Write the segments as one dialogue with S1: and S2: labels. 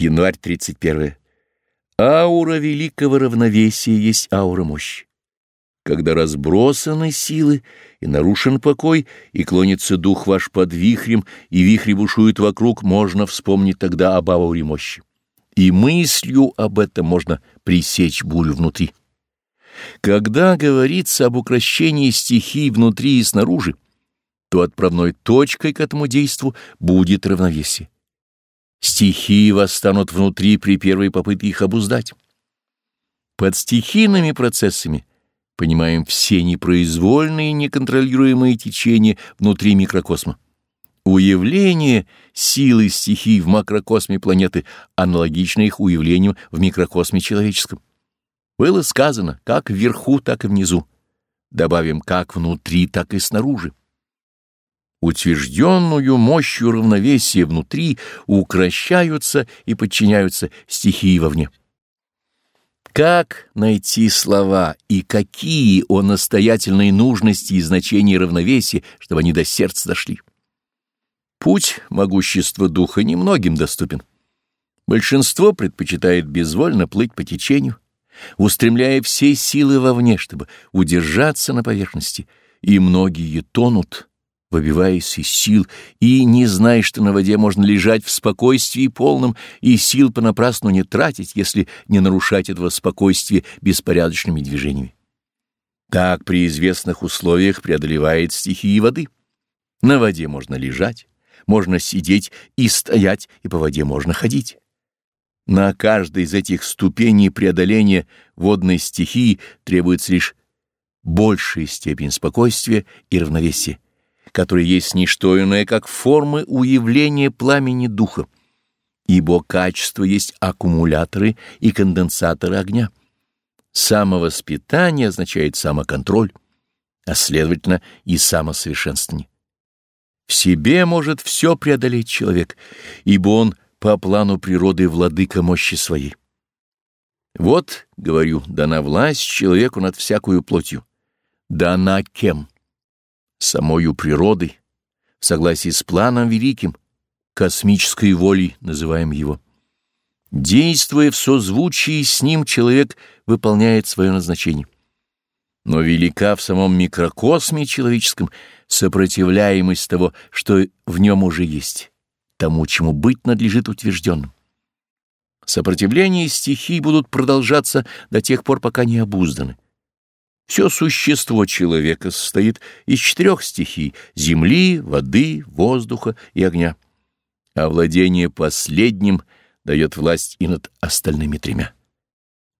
S1: Январь 31. Аура великого равновесия есть аура мощи. Когда разбросаны силы, и нарушен покой, и клонится дух ваш под вихрем, и вихри бушуют вокруг, можно вспомнить тогда об ауре мощи. И мыслью об этом можно пресечь бурю внутри. Когда говорится об укращении стихий внутри и снаружи, то отправной точкой к этому действу будет равновесие. Стихии восстанут внутри при первой попытке их обуздать. Под стихийными процессами понимаем все непроизвольные неконтролируемые течения внутри микрокосма. Уявление силы стихий в макрокосме планеты аналогично их уявлениям в микрокосме человеческом. Было сказано как вверху, так и внизу. Добавим как внутри, так и снаружи. Утвержденную мощью равновесия внутри укращаются и подчиняются стихии вовне. Как найти слова и какие о настоятельной нужности и значении равновесия, чтобы они до сердца дошли? Путь могущества духа немногим доступен. Большинство предпочитает безвольно плыть по течению, устремляя все силы вовне, чтобы удержаться на поверхности, и многие тонут, выбиваясь из сил, и не зная, что на воде можно лежать в спокойствии полном и сил понапрасну не тратить, если не нарушать этого спокойствия беспорядочными движениями. Так при известных условиях преодолевает стихии воды. На воде можно лежать, можно сидеть и стоять, и по воде можно ходить. На каждой из этих ступеней преодоления водной стихии требуется лишь большая степень спокойствия и равновесия которые есть не что иное, как формы уявления пламени духа, ибо качество есть аккумуляторы и конденсаторы огня. Самовоспитание означает самоконтроль, а следовательно и самосовершенствование. В себе может все преодолеть человек, ибо он по плану природы владыка мощи своей. Вот, говорю, дана власть человеку над всякую плотью. Дана кем? Самою природой, в согласии с планом великим, космической волей называем его. Действуя в созвучии с ним, человек выполняет свое назначение. Но велика в самом микрокосме человеческом сопротивляемость того, что в нем уже есть, тому, чему быть надлежит утвержденным. Сопротивление стихий будут продолжаться до тех пор, пока не обузданы. Все существо человека состоит из четырех стихий — земли, воды, воздуха и огня. А владение последним дает власть и над остальными тремя.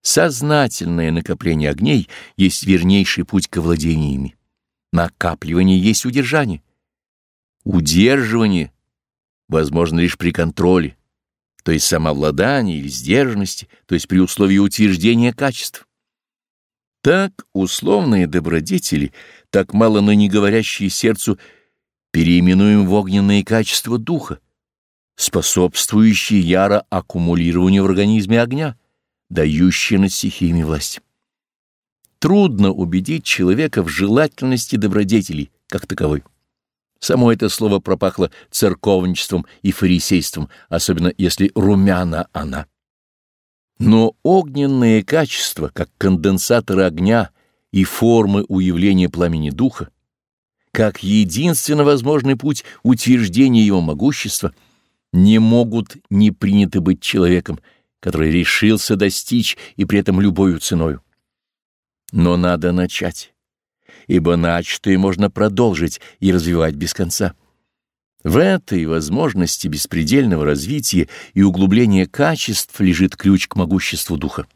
S1: Сознательное накопление огней есть вернейший путь к владению ими. Накапливание есть удержание. Удерживание возможно лишь при контроле, то есть самовладании или сдержанности, то есть при условии утверждения качеств. Так условные добродетели, так мало ныне говорящие сердцу, переименуем в огненные качества духа, способствующие яро аккумулированию в организме огня, дающие над стихиями власть. Трудно убедить человека в желательности добродетелей как таковой. Само это слово пропахло церковничеством и фарисейством, особенно если румяна она. Но огненные качества, как конденсаторы огня и формы уявления пламени духа, как единственно возможный путь утверждения его могущества, не могут не приняты быть человеком, который решился достичь и при этом любою ценою. Но надо начать, ибо начатое можно продолжить и развивать без конца. В этой возможности беспредельного развития и углубления качеств лежит ключ к могуществу духа.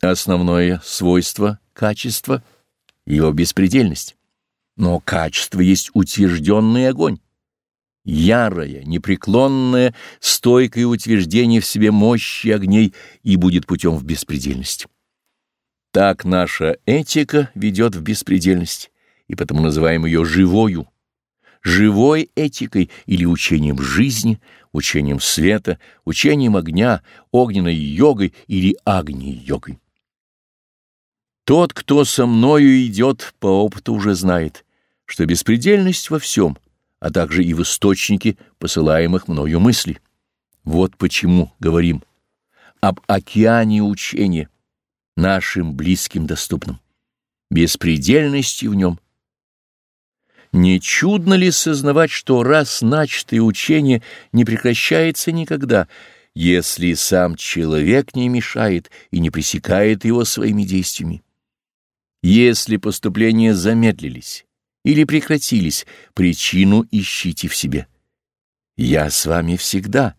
S1: Основное свойство качества — его беспредельность. Но качество есть утвержденный огонь. Ярое, непреклонное, стойкое утверждение в себе мощи огней и будет путем в беспредельность. Так наша этика ведет в беспредельность, и потому называем ее живою, живой этикой или учением жизни, учением света, учением огня, огненной йогой или агни-йогой. Тот, кто со мною идет, по опыту уже знает, что беспредельность во всем, а также и в источнике посылаемых мною мыслей. Вот почему говорим об океане учения, нашим близким доступным, беспредельности в нем. Не чудно ли сознавать, что раз начатое учение не прекращается никогда, если сам человек не мешает и не пресекает его своими действиями? Если поступления замедлились или прекратились, причину ищите в себе. Я с вами всегда,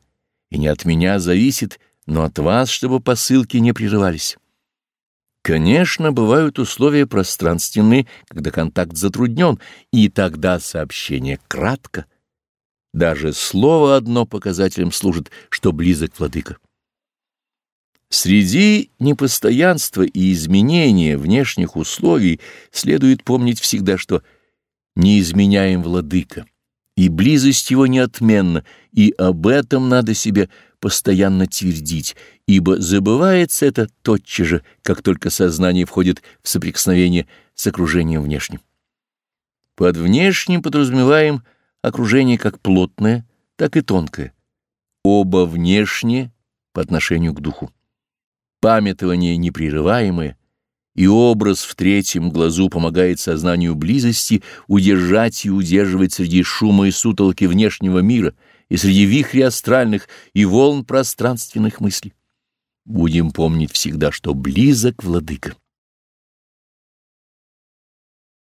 S1: и не от меня зависит, но от вас, чтобы посылки не прерывались. Конечно, бывают условия пространственные, когда контакт затруднен, и тогда сообщение кратко. Даже слово одно показателем служит, что близок владыка. Среди непостоянства и изменения внешних условий следует помнить всегда, что не изменяем владыка, и близость его неотменна, и об этом надо себе постоянно твердить, ибо забывается это тотчас же, как только сознание входит в соприкосновение с окружением внешним. Под внешним подразумеваем окружение как плотное, так и тонкое. Оба внешние по отношению к духу памятование непрерываемое, и образ в третьем глазу помогает сознанию близости удержать и удерживать среди шума и сутолки внешнего мира и среди вихрей астральных и волн пространственных мыслей. Будем помнить всегда, что близок владыка.